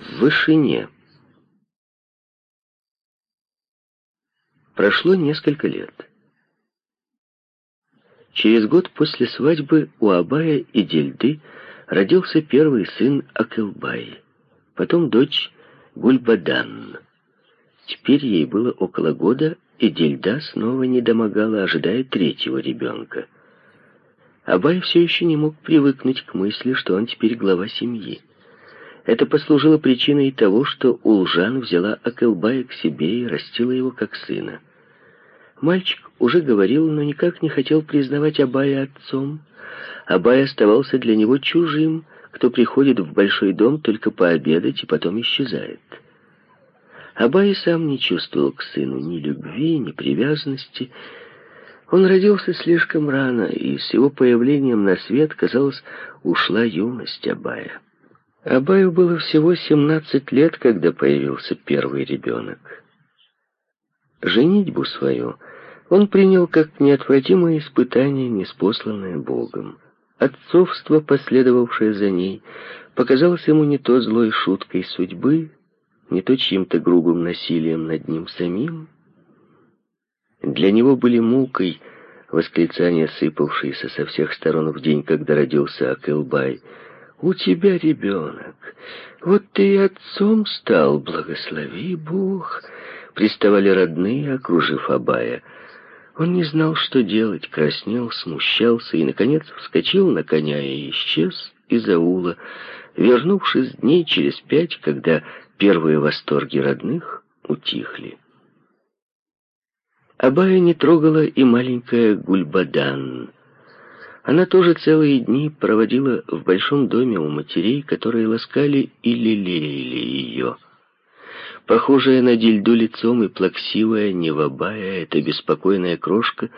в вышине. Прошло несколько лет. Через год после свадьбы у Абая и Дельды родился первый сын Акылбай, потом дочь Гульбадан. Теперь ей было около года, и Дельда снова не домогала, ожидая третьего ребенка. Абай все еще не мог привыкнуть к мысли, что он теперь глава семьи. Это послужило причиной того, что Улжан взяла Акылбая к себе и растила его как сына. Мальчик уже говорил, но никак не хотел признавать Абая отцом. Абай оставался для него чужим, кто приходит в большой дом только пообедать и потом исчезает. Абай сам не чувствовал к сыну ни любви, ни привязанности. Он родился слишком рано, и с его появлением на свет, казалось, ушла юность Абая. Абаю было всего 17 лет, когда появился первый ребенок. Женитьбу свою он принял как неотвратимое испытание, неспосланное Богом. Отцовство, последовавшее за ней, показалось ему не то злой шуткой судьбы, не то чьим-то грубым насилием над ним самим. Для него были мукой восклицания, сыпавшиеся со всех сторон в день, когда родился Акылбай — у тебя ребенок. Вот ты и отцом стал, благослови Бог. Приставали родные, окружив Абая. Он не знал, что делать, краснел, смущался и, наконец, вскочил на коня и исчез из аула, вернувшись дней через пять, когда первые восторги родных утихли. Абая не трогала и маленькая Гульбадан — она тоже целые дни проводила в большом доме у матерей, которые ласкали и лелеяли ее. Похожая на дельду лицом и плаксивая, невабая, эта беспокойная крошка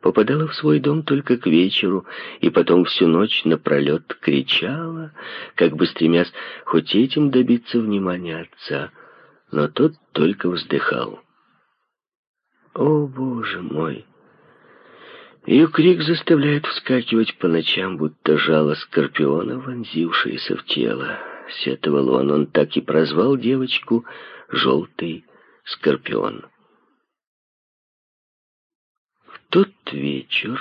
попадала в свой дом только к вечеру, и потом всю ночь напролет кричала, как бы стремясь хоть этим добиться внимания отца, но тот только вздыхал. «О, Боже мой!» Ее крик заставляет вскакивать по ночам, будто жало скорпиона, вонзившееся в тело. Сетовал он, он так и прозвал девочку «желтый скорпион». В тот вечер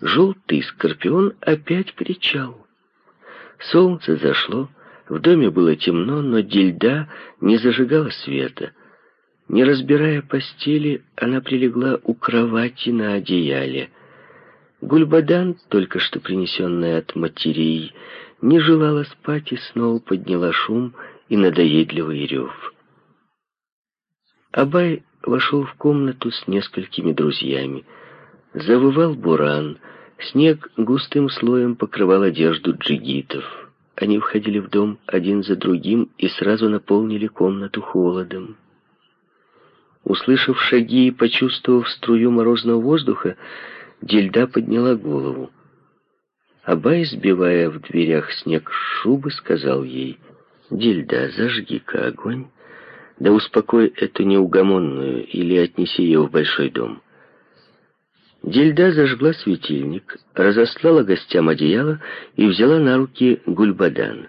желтый скорпион опять кричал. Солнце зашло, в доме было темно, но дельда не зажигала света — не разбирая постели, она прилегла у кровати на одеяле. Гульбадан, только что принесенная от матерей, не желала спать и снова подняла шум и надоедливый рев. Абай вошел в комнату с несколькими друзьями. Завывал буран, снег густым слоем покрывал одежду джигитов. Они входили в дом один за другим и сразу наполнили комнату холодом. Услышав шаги и почувствовав струю морозного воздуха, Дельда подняла голову. Абай, сбивая в дверях снег с шубы, сказал ей, «Дельда, зажги-ка огонь, да успокой эту неугомонную или отнеси ее в большой дом». Дельда зажгла светильник, разослала гостям одеяло и взяла на руки Гульбадан.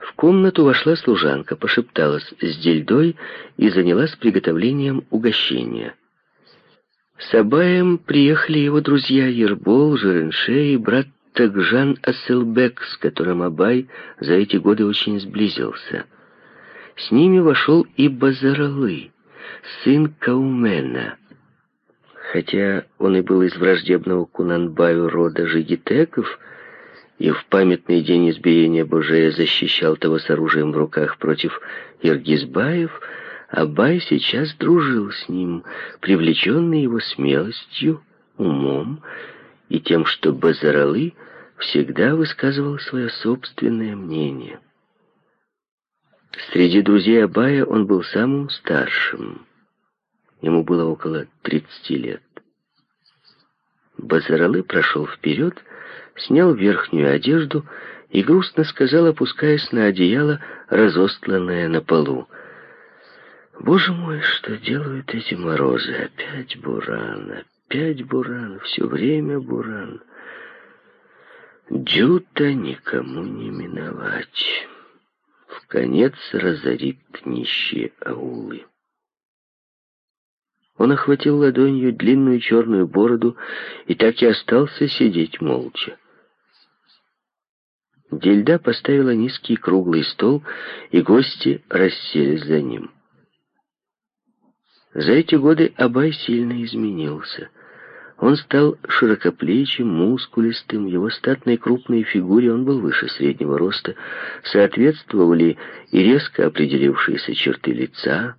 В комнату вошла служанка, пошепталась с Дельдой и занялась приготовлением угощения. С Абаем приехали его друзья Ербол, Жеренше и брат Тагжан Асселбек, с которым Абай за эти годы очень сблизился. С ними вошел и Базаралы, сын Каумена. Хотя он и был из враждебного Кунанбаю рода жигитеков, и в памятный день избиения Божия защищал того с оружием в руках против Иргизбаев, Абай сейчас дружил с ним, привлеченный его смелостью, умом и тем, что Базаралы всегда высказывал свое собственное мнение. Среди друзей Абая он был самым старшим. Ему было около 30 лет. Базаралы прошел вперед снял верхнюю одежду и грустно сказал, опускаясь на одеяло, разостланное на полу. «Боже мой, что делают эти морозы? Опять буран, опять буран, все время буран. Дюта никому не миновать. В конец разорит нищие аулы. Он охватил ладонью длинную черную бороду и так и остался сидеть молча. Дельда поставила низкий круглый стол, и гости расселись за ним. За эти годы Абай сильно изменился. Он стал широкоплечим, мускулистым, его статной крупной фигуре, он был выше среднего роста, соответствовали и резко определившиеся черты лица.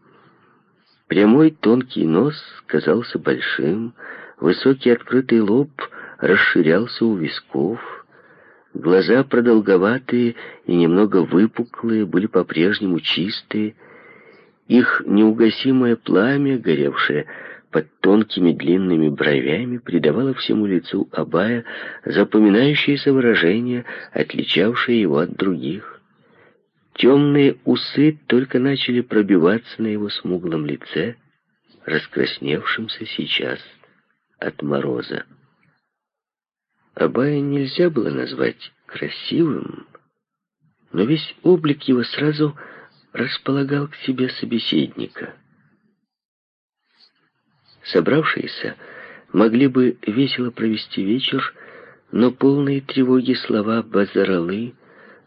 Прямой тонкий нос казался большим, высокий открытый лоб расширялся у висков, Глаза продолговатые и немного выпуклые, были по-прежнему чистые. Их неугасимое пламя, горевшее под тонкими длинными бровями, придавало всему лицу Абая запоминающееся выражение, отличавшее его от других. Темные усы только начали пробиваться на его смуглом лице, раскрасневшемся сейчас от мороза. Абая нельзя было назвать красивым, но весь облик его сразу располагал к себе собеседника. Собравшиеся могли бы весело провести вечер, но полные тревоги слова Базаралы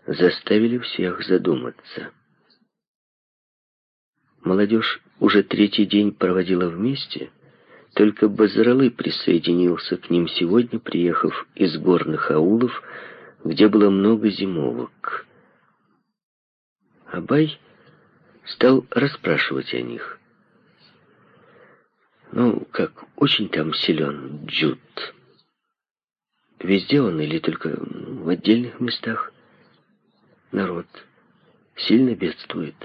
заставили всех задуматься. Молодежь уже третий день проводила вместе — только Базаралы присоединился к ним сегодня, приехав из горных аулов, где было много зимовок. Абай стал расспрашивать о них. Ну, как, очень там силен Джуд. Везде он или только в отдельных местах? Народ сильно бедствует.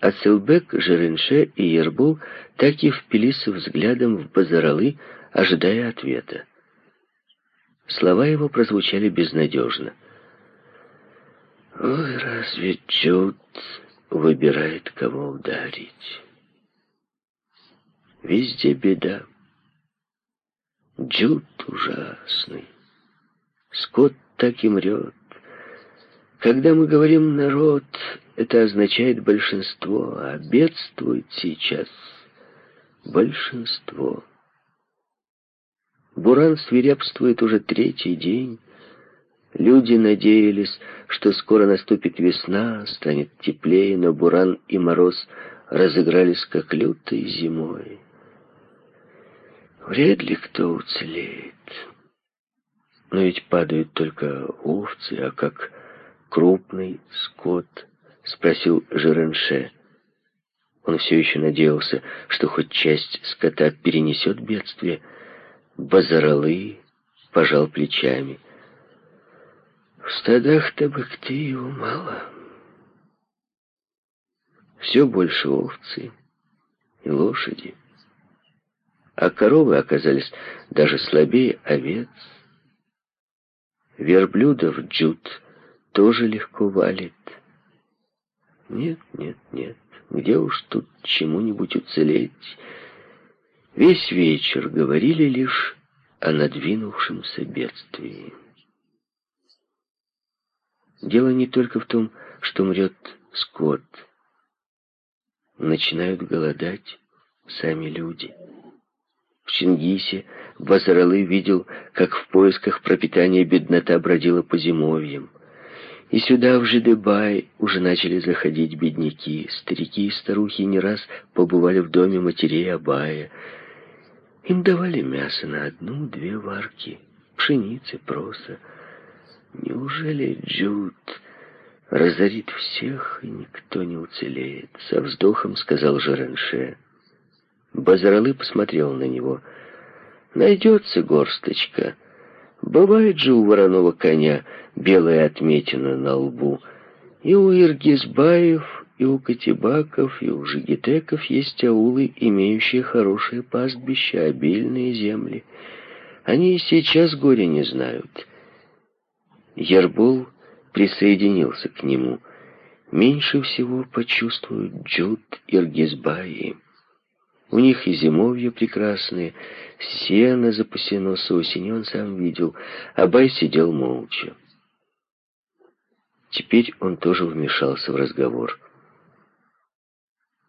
Ацелбек, Жеренше и Ербол так и впились взглядом в Базаралы, ожидая ответа. Слова его прозвучали безнадежно. «Ой, разве Джуд выбирает, кого ударить? Везде беда. Джуд ужасный. Скот так и мрет. Когда мы говорим «народ», это означает большинство, а бедствует сейчас большинство. Буран свирепствует уже третий день. Люди надеялись, что скоро наступит весна, станет теплее, но буран и мороз разыгрались как лютой зимой. Вряд ли кто уцелеет. Но ведь падают только овцы, а как крупный скот —— спросил Жеренше. Он все еще надеялся, что хоть часть скота перенесет бедствие. Базаралы пожал плечами. В стадах-то бы его мало. Все больше овцы и лошади. А коровы оказались даже слабее овец. Верблюдов джут тоже легко валит. Нет, нет, нет, где уж тут чему-нибудь уцелеть? Весь вечер говорили лишь о надвинувшемся бедствии. Дело не только в том, что мрет скот. Начинают голодать сами люди. В Чингисе Базаралы видел, как в поисках пропитания беднота бродила по зимовьям. И сюда, в Жидебай, уже начали заходить бедняки. Старики и старухи не раз побывали в доме матерей Абая. Им давали мясо на одну-две варки, пшеницы, проса. Неужели Джуд разорит всех, и никто не уцелеет? Со вздохом сказал Жеренше. Базаралы посмотрел на него. Найдется горсточка. Бывает же у вороного коня белая отметина на лбу. И у Иргизбаев, и у Катибаков, и у Жигитеков есть аулы, имеющие хорошее пастбище, обильные земли. Они и сейчас горе не знают. Ербол присоединился к нему. Меньше всего почувствуют Джуд Иргизбаи. У них и зимовье прекрасные, сено запасено с осени, он сам видел. Абай сидел молча. Теперь он тоже вмешался в разговор.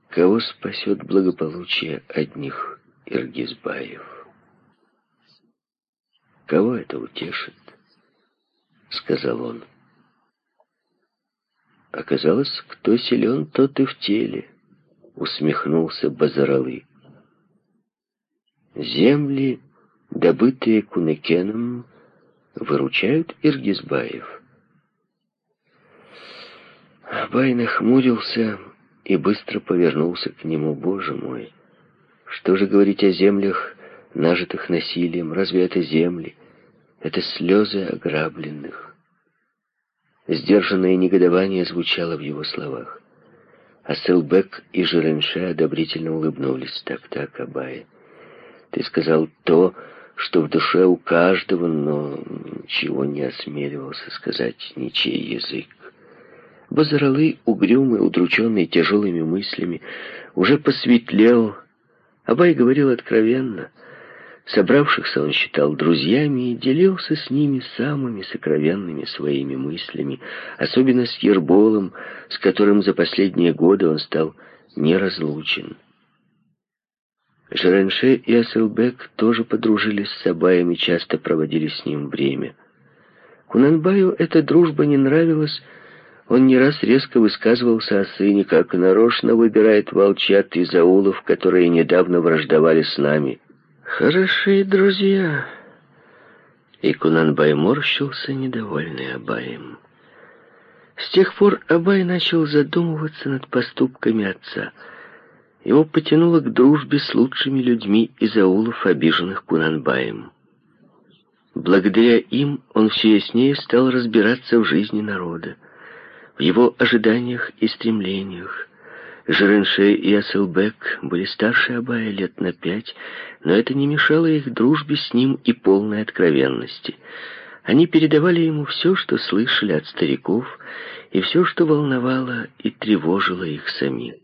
Кого спасет благополучие одних Иргизбаев? Кого это утешит? Сказал он. Оказалось, кто силен, тот и в теле, усмехнулся Базаралы. Земли, добытые Кунекеном, выручают Иргизбаев. Абай нахмурился и быстро повернулся к нему. «Боже мой! Что же говорить о землях, нажитых насилием? Разве это земли? Это слезы ограбленных». Сдержанное негодование звучало в его словах. А Селбек и Жиренше одобрительно улыбнулись. «Так-так, Абай, ты сказал то, что в душе у каждого, но чего не осмеливался сказать ничей язык. Базаралы, угрюмый, удрученный тяжелыми мыслями, уже посветлел. Абай говорил откровенно. Собравшихся он считал друзьями и делился с ними самыми сокровенными своими мыслями, особенно с Ерболом, с которым за последние годы он стал неразлучен. Жеренше и Аселбек тоже подружились с Абаем и часто проводили с ним время. Кунанбаю эта дружба не нравилась, он не раз резко высказывался о сыне, как нарочно выбирает волчат из аулов, которые недавно враждовали с нами. «Хорошие друзья!» И Кунанбай морщился, недовольный Абаем. С тех пор Абай начал задумываться над поступками отца — его потянуло к дружбе с лучшими людьми из аулов, обиженных Кунанбаем. Благодаря им он все яснее стал разбираться в жизни народа, в его ожиданиях и стремлениях. Жеренше и Аселбек были старше Абая лет на пять, но это не мешало их дружбе с ним и полной откровенности. Они передавали ему все, что слышали от стариков, и все, что волновало и тревожило их самих.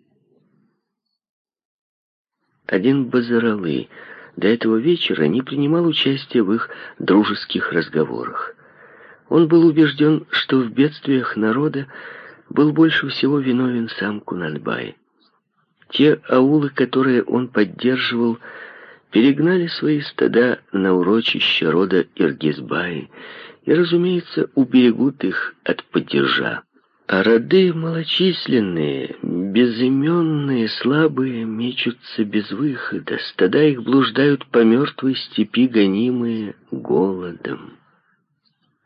Один Базаралы до этого вечера не принимал участия в их дружеских разговорах. Он был убежден, что в бедствиях народа был больше всего виновен сам Кунанбай. Те аулы, которые он поддерживал, перегнали свои стада на урочище рода Иргизбаи и, разумеется, уберегут их от падежа. А роды малочисленные, безыменные, слабые, мечутся без выхода. Стада их блуждают по мертвой степи, гонимые голодом.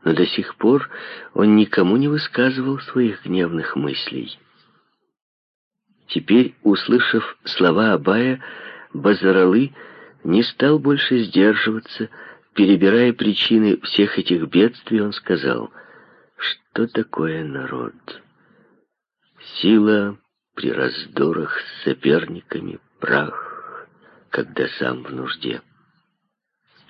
Но до сих пор он никому не высказывал своих гневных мыслей. Теперь, услышав слова Абая, Базаралы не стал больше сдерживаться, перебирая причины всех этих бедствий, он сказал — что такое народ? Сила при раздорах с соперниками, прах, когда сам в нужде.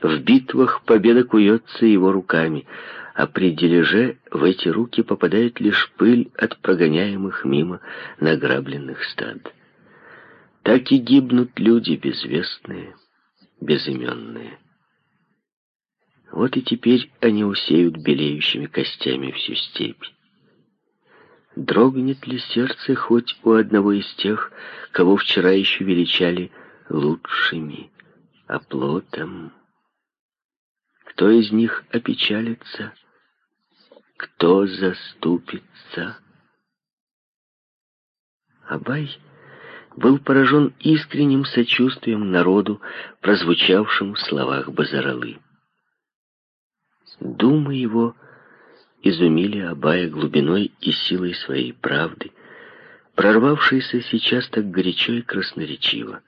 В битвах победа куется его руками, а при дележе в эти руки попадает лишь пыль от прогоняемых мимо награбленных стад. Так и гибнут люди безвестные, безыменные. Вот и теперь они усеют белеющими костями всю степь. Дрогнет ли сердце хоть у одного из тех, кого вчера еще величали лучшими, оплотом? Кто из них опечалится? Кто заступится? Абай был поражен искренним сочувствием народу, прозвучавшим в словах Базаралы. Думы его изумили Абая глубиной и силой своей правды, прорвавшейся сейчас так горячо и красноречиво.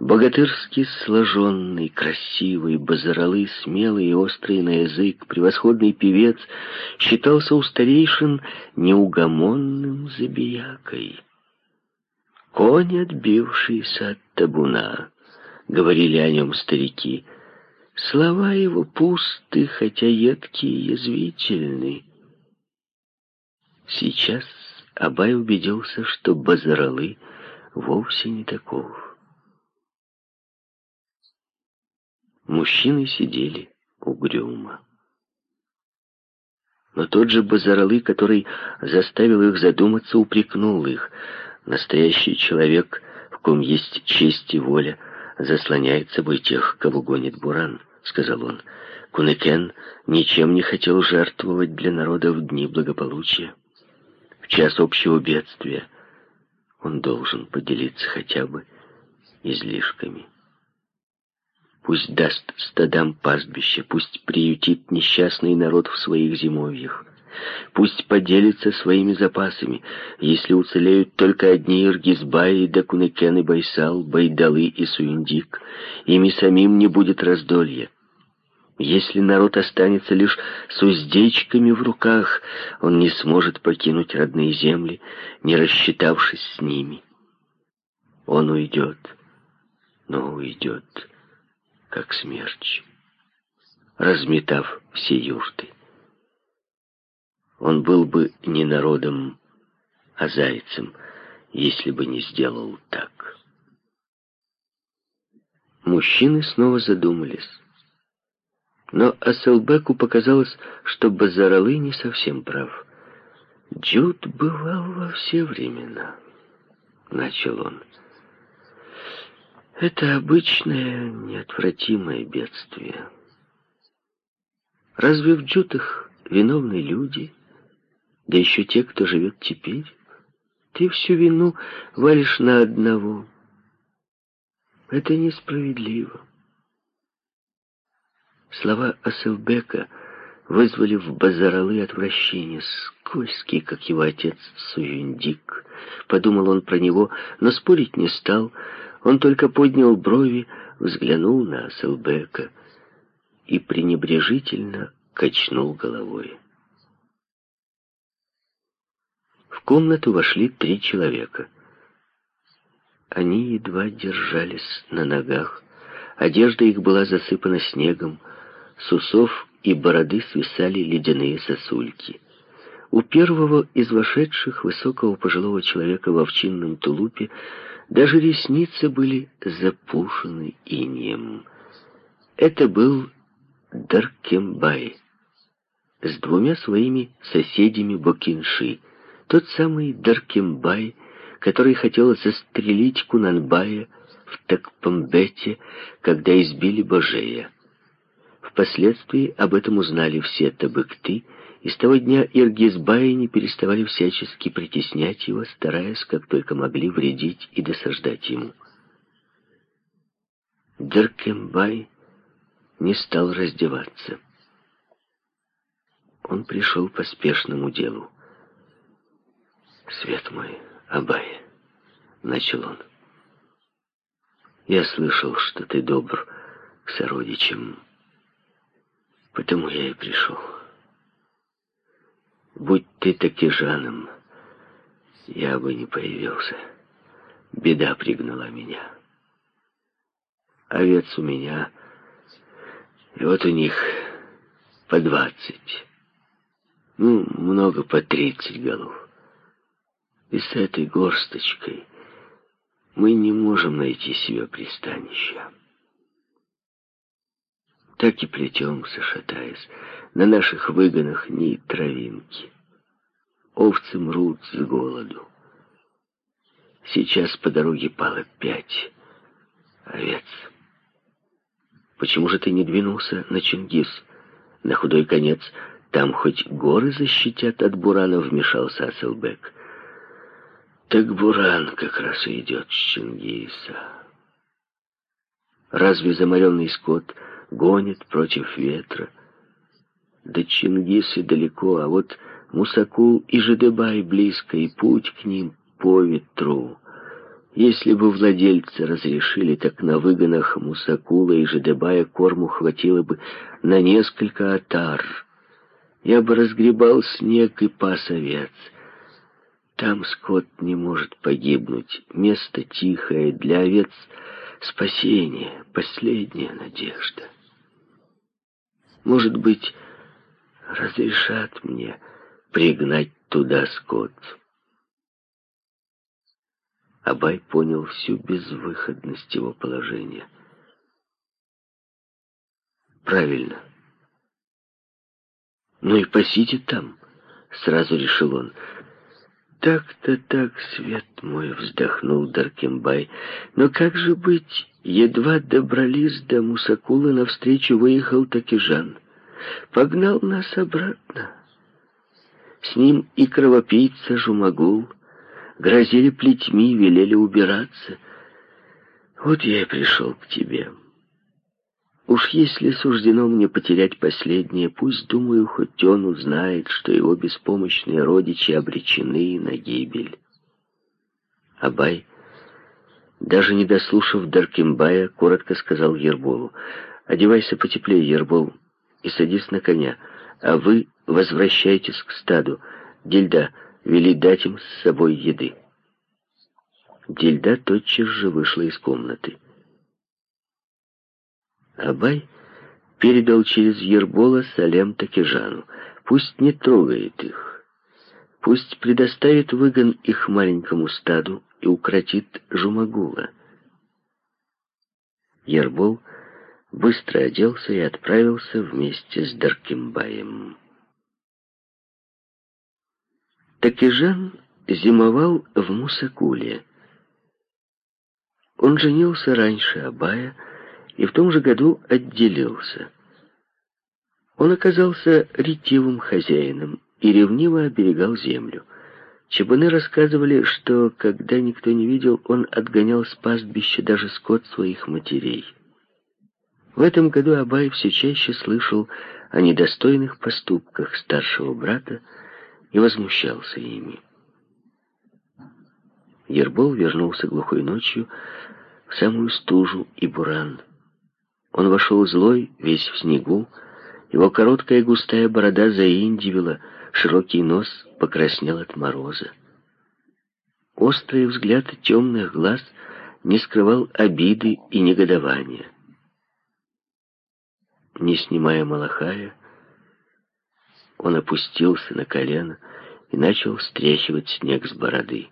Богатырски сложенный, красивый, базаралы, смелый и острый на язык, превосходный певец считался у старейшин неугомонным забиякой. «Конь, отбившийся от табуна», — говорили о нем старики, — Слова его пусты, хотя едкие и язвительны. Сейчас Абай убедился, что Базаралы вовсе не таков. Мужчины сидели угрюмо. Но тот же Базаралы, который заставил их задуматься, упрекнул их. Настоящий человек, в ком есть честь и воля, заслоняет собой тех, кого гонит Буран, сказал он. Кунекен ничем не хотел жертвовать для народа в дни благополучия. В час общего бедствия он должен поделиться хотя бы излишками. Пусть даст стадам пастбище, пусть приютит несчастный народ в своих зимовьях. Пусть поделится своими запасами, если уцелеют только одни Иргизбаи, и Байсал, Байдалы и Суиндик, ими самим не будет раздолья. Если народ останется лишь с уздечками в руках, он не сможет покинуть родные земли, не рассчитавшись с ними. Он уйдет, но уйдет как смерч, разметав все юрты. Он был бы не народом, а зайцем, если бы не сделал так. Мужчины снова задумались. Но Аселбеку показалось, что Базаралы не совсем прав. «Джуд бывал во все времена», — начал он. Это обычное, неотвратимое бедствие. Разве в джутах виновны люди, да еще те, кто живет теперь? Ты всю вину валишь на одного. Это несправедливо. Слова Аселбека вызвали в Базаралы отвращение. Скользкий, как его отец Суюндик. Подумал он про него, но спорить не стал, он только поднял брови, взглянул на Аселбека и пренебрежительно качнул головой. В комнату вошли три человека. Они едва держались на ногах. Одежда их была засыпана снегом. С усов и бороды свисали ледяные сосульки. У первого из вошедших высокого пожилого человека в овчинном тулупе даже ресницы были запушены инеем. Это был Даркембай с двумя своими соседями Бокинши. Тот самый Даркембай, который хотел застрелить Кунанбая в Такпамбете, когда избили Божея. Впоследствии об этом узнали все табыкты, и с того дня Иргизбаи не переставали всячески притеснять его, стараясь, как только могли, вредить и досаждать ему. Деркембай не стал раздеваться. Он пришел по спешному делу. «Свет мой, Абай», — начал он, — «я слышал, что ты добр к сородичам, потому я и пришел». Будь ты таки Жаном, я бы не появился. Беда пригнала меня. Овец у меня, и вот у них по двадцать. Ну, много по тридцать голов. И с этой горсточкой мы не можем найти себе пристанища. Так и плетемся, шатаясь, на наших выгонах ни травинки. Овцы мрут с голоду. Сейчас по дороге пало пять овец. Почему же ты не двинулся на Чингис? На худой конец там хоть горы защитят от бурана, вмешался Аселбек. Так буран как раз и идет с Чингиса. Разве заморенный скот гонит против ветра? До Чингисы далеко, а вот Мусакул и Жидебай близко, и путь к ним по ветру. Если бы владельцы разрешили, так на выгонах Мусакула и Жидебая корму хватило бы на несколько отар. Я бы разгребал снег и пас овец. Там скот не может погибнуть. Место тихое, для овец спасение, последняя надежда. Может быть, разрешат мне пригнать туда скот. Абай понял всю безвыходность его положения. Правильно. «Ну и пасите там», — сразу решил он. «Так-то так, свет мой!» — вздохнул Даркембай. «Но как же быть? Едва добрались до Мусакула, навстречу выехал Такижан. Погнал нас обратно. С ним и кровопийца Жумагул грозили плетьми, велели убираться. Вот я и пришел к тебе». Уж если суждено мне потерять последнее, пусть, думаю, хоть он узнает, что его беспомощные родичи обречены на гибель. Абай, даже не дослушав Даркимбая, коротко сказал Ерболу, «Одевайся потеплее, Ербол, и садись на коня, а вы возвращайтесь к стаду. Дильда, вели дать им с собой еды». Дильда тотчас же вышла из комнаты. Абай передал через Ербола Салем Такижану. Пусть не трогает их. Пусть предоставит выгон их маленькому стаду и укротит Жумагула. Ербол быстро оделся и отправился вместе с Даркимбаем. Такижан зимовал в Мусакуле. Он женился раньше Абая, и в том же году отделился. Он оказался ретивым хозяином и ревниво оберегал землю. Чебаны рассказывали, что, когда никто не видел, он отгонял с пастбища даже скот своих матерей. В этом году Абай все чаще слышал о недостойных поступках старшего брата и возмущался ими. Ербол вернулся глухой ночью в самую стужу и буран. Он вошел злой, весь в снегу. Его короткая густая борода заиндивила, широкий нос покраснел от мороза. Острый взгляд темных глаз не скрывал обиды и негодования. Не снимая малахая, он опустился на колено и начал стряхивать снег с бороды.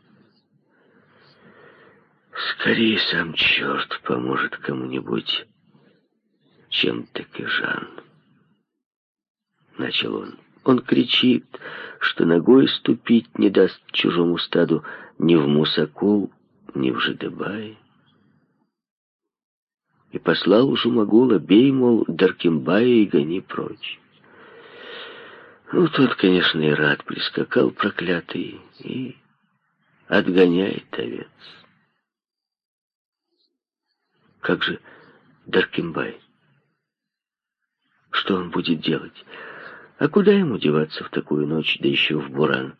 «Скорее сам черт поможет кому-нибудь», чем Такежан. Начал он. Он кричит, что ногой ступить не даст чужому стаду ни в Мусакул, ни в Жидебай. И послал Жумагула, бей, мол, Даркимбая и гони прочь. Ну, тот, конечно, и рад прискакал проклятый и отгоняет овец. Как же Даркимбай? Что он будет делать? А куда ему деваться в такую ночь, да еще в буран?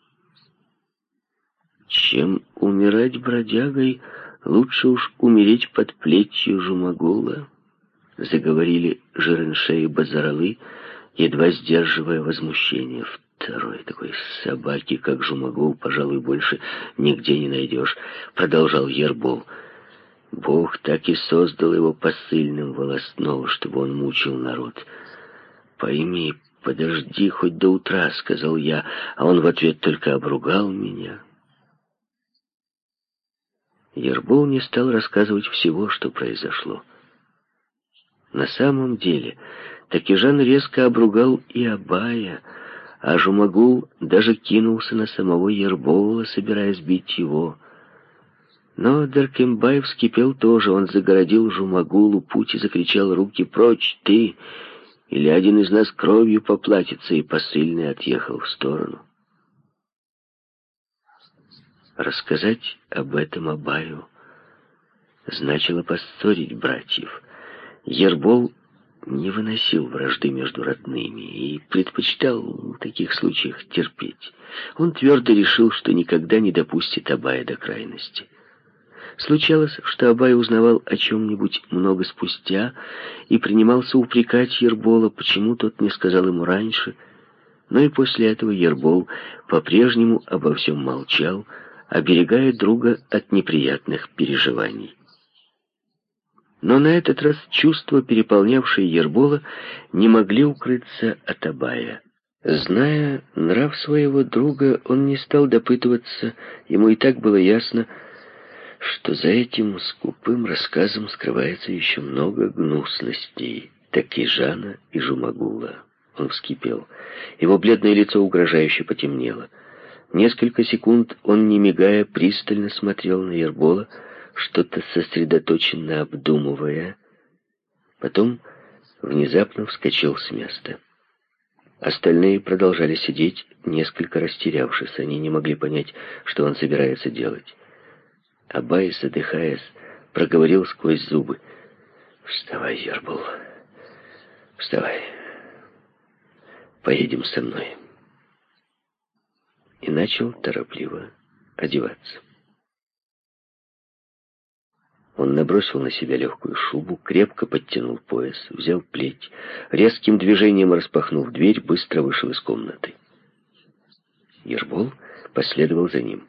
Чем умирать бродягой, лучше уж умереть под плетью жумагула, заговорили Жиренше и Базаралы, едва сдерживая возмущение. Второй такой собаки, как жумагул, пожалуй, больше нигде не найдешь, продолжал Ербол. Бог так и создал его посыльным волосного, чтобы он мучил народ. «Пойми, подожди хоть до утра», — сказал я, а он в ответ только обругал меня. Ербол не стал рассказывать всего, что произошло. На самом деле, Такижан резко обругал и Абая, а Жумагул даже кинулся на самого Ербола, собираясь бить его. Но Даркембай вскипел тоже, он загородил Жумагулу путь и закричал «Руки прочь, ты!» Или один из нас кровью поплатится, и посыльный отъехал в сторону. Рассказать об этом Абаю значило поссорить братьев. Ербол не выносил вражды между родными и предпочитал в таких случаях терпеть. Он твердо решил, что никогда не допустит Абая до крайности. Случалось, что Абай узнавал о чем-нибудь много спустя и принимался упрекать Ербола, почему тот не сказал ему раньше. Но и после этого Ербол по-прежнему обо всем молчал, оберегая друга от неприятных переживаний. Но на этот раз чувства, переполнявшие Ербола, не могли укрыться от Абая. Зная нрав своего друга, он не стал допытываться, ему и так было ясно, что за этим скупым рассказом скрывается еще много гнусностей Такижана и Жумагула. Он вскипел. Его бледное лицо угрожающе потемнело. Несколько секунд он, не мигая, пристально смотрел на Ербола, что-то сосредоточенно обдумывая. Потом внезапно вскочил с места. Остальные продолжали сидеть, несколько растерявшись. Они не могли понять, что он собирается делать. Абай, задыхаясь, проговорил сквозь зубы. «Вставай, Ербол, вставай. Поедем со мной». И начал торопливо одеваться. Он набросил на себя легкую шубу, крепко подтянул пояс, взял плеть, резким движением распахнув дверь, быстро вышел из комнаты. Ербол последовал за ним.